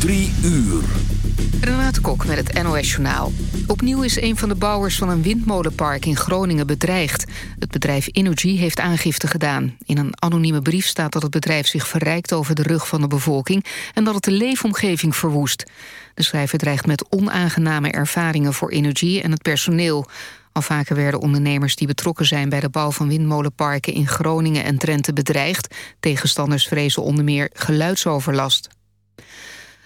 Drie uur. Renate Kok met het NOS Journaal. Opnieuw is een van de bouwers van een windmolenpark in Groningen bedreigd. Het bedrijf Energy heeft aangifte gedaan. In een anonieme brief staat dat het bedrijf zich verrijkt over de rug van de bevolking... en dat het de leefomgeving verwoest. De schrijver dreigt met onaangename ervaringen voor Energy en het personeel. Al vaker werden ondernemers die betrokken zijn bij de bouw van windmolenparken in Groningen en Drenthe bedreigd. Tegenstanders vrezen onder meer geluidsoverlast.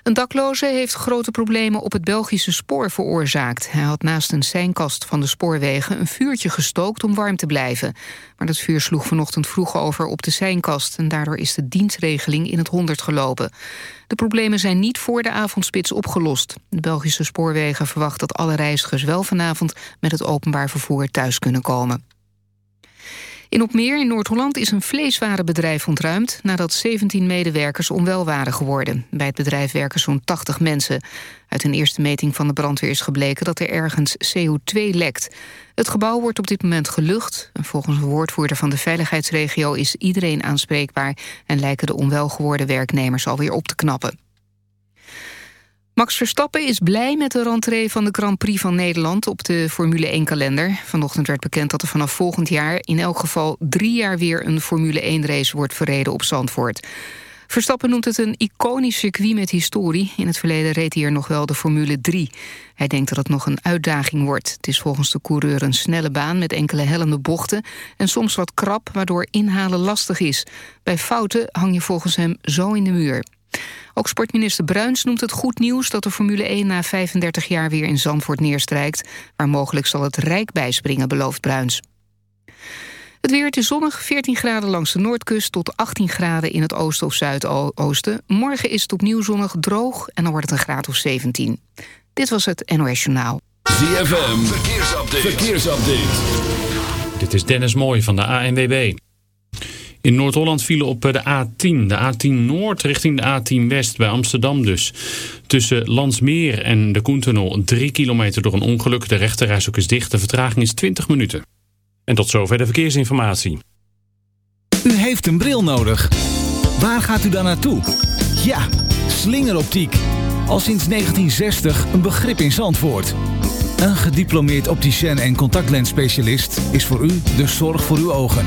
Een dakloze heeft grote problemen op het Belgische spoor veroorzaakt. Hij had naast een seinkast van de spoorwegen een vuurtje gestookt om warm te blijven. Maar dat vuur sloeg vanochtend vroeg over op de seinkast... en daardoor is de dienstregeling in het honderd gelopen. De problemen zijn niet voor de avondspits opgelost. De Belgische spoorwegen verwacht dat alle reizigers wel vanavond... met het openbaar vervoer thuis kunnen komen. In Opmeer in Noord-Holland is een vleeswarenbedrijf ontruimd... nadat 17 medewerkers onwel waren geworden. Bij het bedrijf werken zo'n 80 mensen. Uit een eerste meting van de brandweer is gebleken... dat er ergens CO2 lekt. Het gebouw wordt op dit moment gelucht. Volgens een woordvoerder van de veiligheidsregio is iedereen aanspreekbaar... en lijken de onwel geworden werknemers alweer op te knappen. Max Verstappen is blij met de rentree van de Grand Prix van Nederland op de Formule 1-kalender. Vanochtend werd bekend dat er vanaf volgend jaar in elk geval drie jaar weer een Formule 1-race wordt verreden op Zandvoort. Verstappen noemt het een iconisch circuit met historie. In het verleden reed hij er nog wel de Formule 3. Hij denkt dat het nog een uitdaging wordt. Het is volgens de coureur een snelle baan met enkele hellende bochten... en soms wat krap, waardoor inhalen lastig is. Bij fouten hang je volgens hem zo in de muur. Ook sportminister Bruins noemt het goed nieuws dat de Formule 1 na 35 jaar weer in Zandvoort neerstrijkt. Waar mogelijk zal het Rijk bijspringen, belooft Bruins. Het weer, is zonnig, 14 graden langs de noordkust... tot 18 graden in het oosten of zuidoosten. Morgen is het opnieuw zonnig, droog en dan wordt het een graad of 17. Dit was het NOS Journaal. ZFM, verkeersupdate. verkeersupdate. Dit is Dennis Mooij van de ANWB. In Noord-Holland vielen op de A10, de A10 Noord richting de A10 West bij Amsterdam dus. Tussen Landsmeer en de Koentunnel 3 kilometer door een ongeluk. De rechterreis ook is dicht. De vertraging is 20 minuten. En tot zover de verkeersinformatie. U heeft een bril nodig. Waar gaat u dan naartoe? Ja, slingeroptiek. Al sinds 1960 een begrip in Zandvoort. Een gediplomeerd opticien en contactlensspecialist is voor u de zorg voor uw ogen.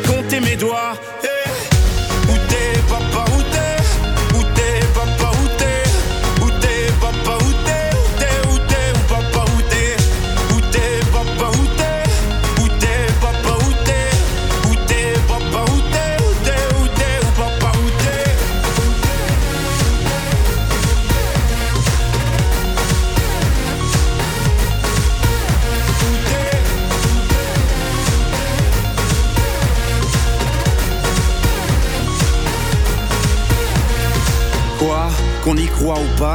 compté mes doigts. Eh, où t'es, papa,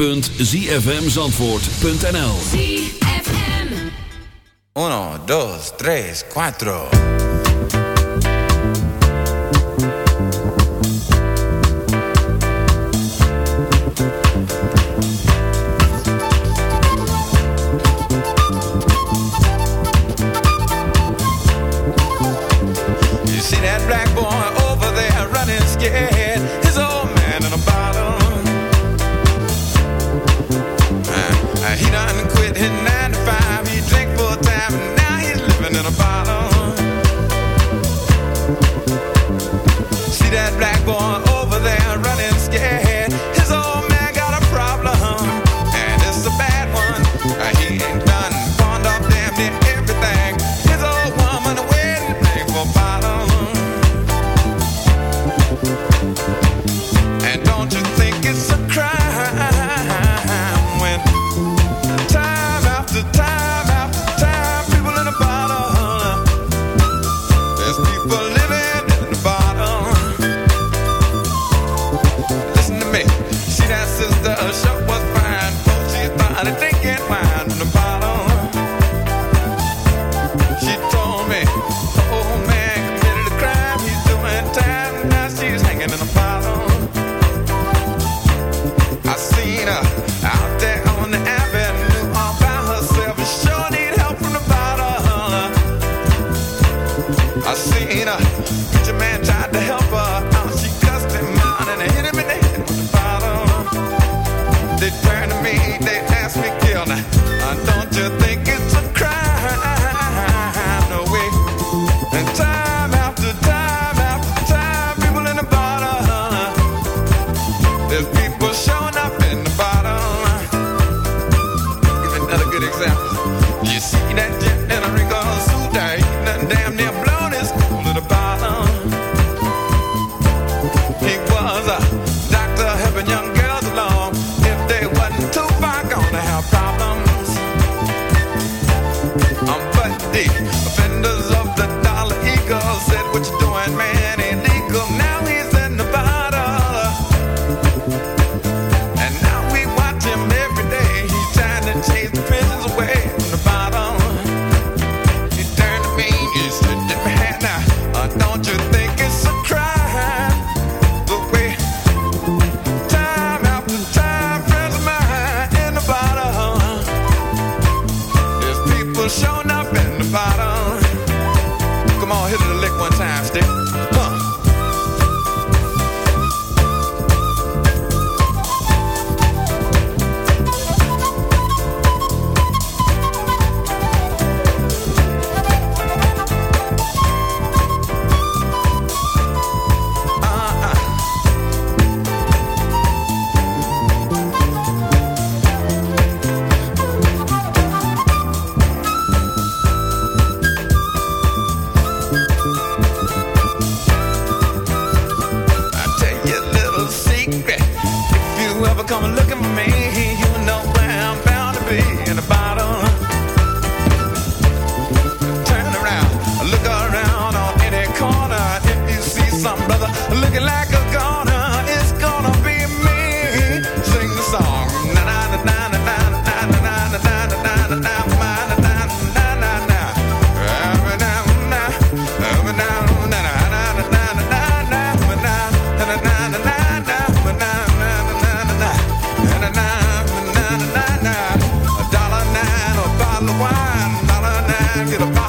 www.zfmzandvoort.nl 1, 2, 3, 4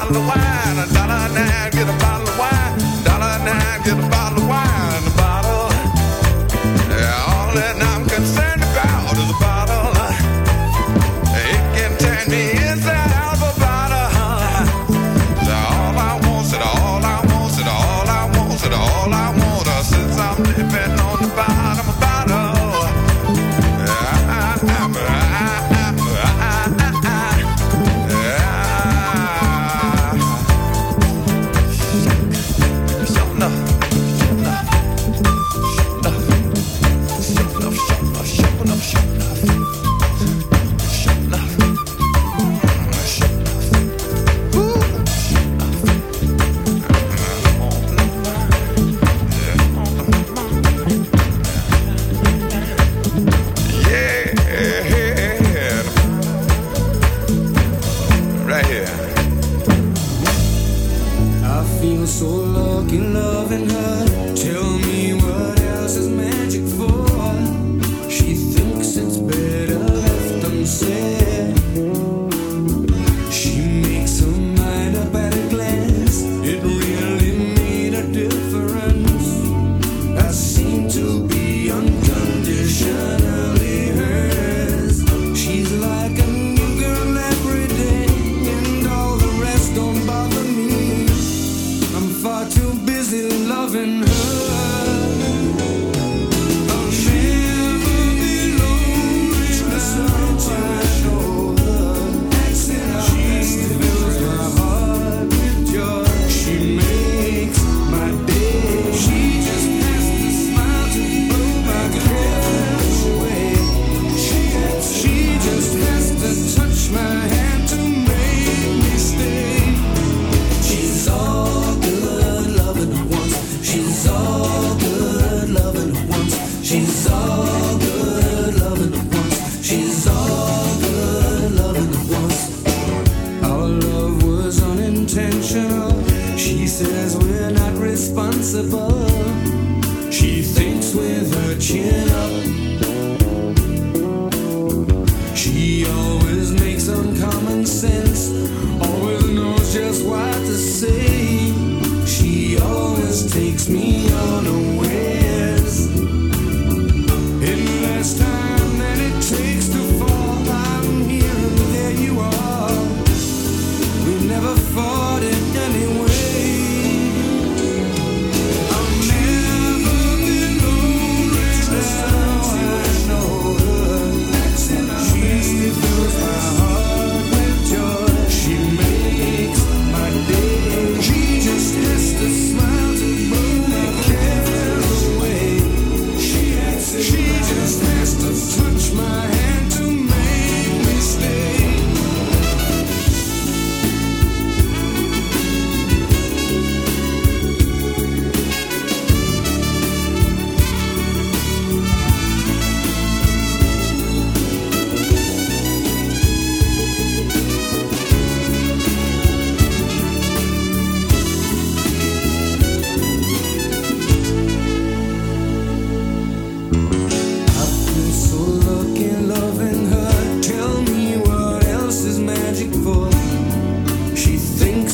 bottle of wine, a dollar nine, get a bottle of wine, dollar nine, get a bottle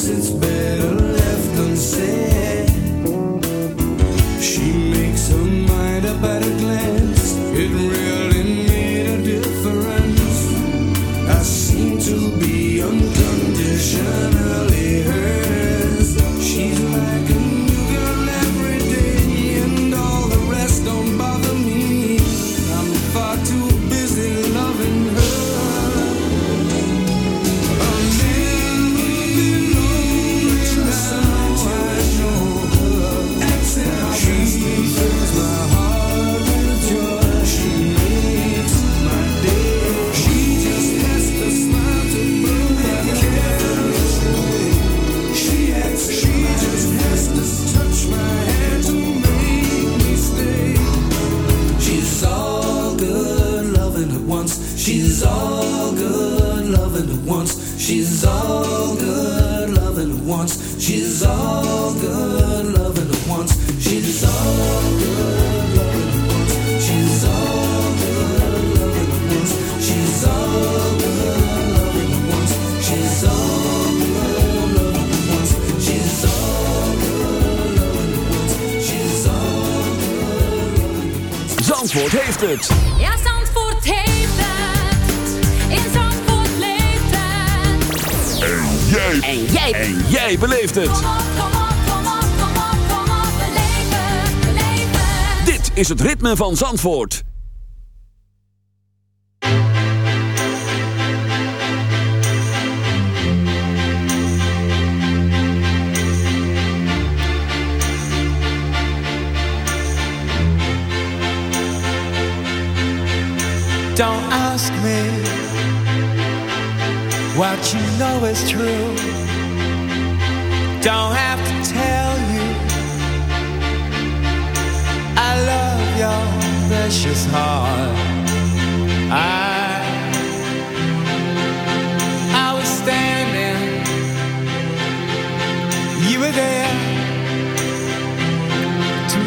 since is het ritme van Zandvoort. Don't ask me what you know is true. Don't have to tell you. I love your precious heart. I I was standing, you were there to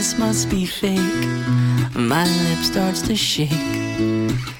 this must be fake. My lip starts to shake.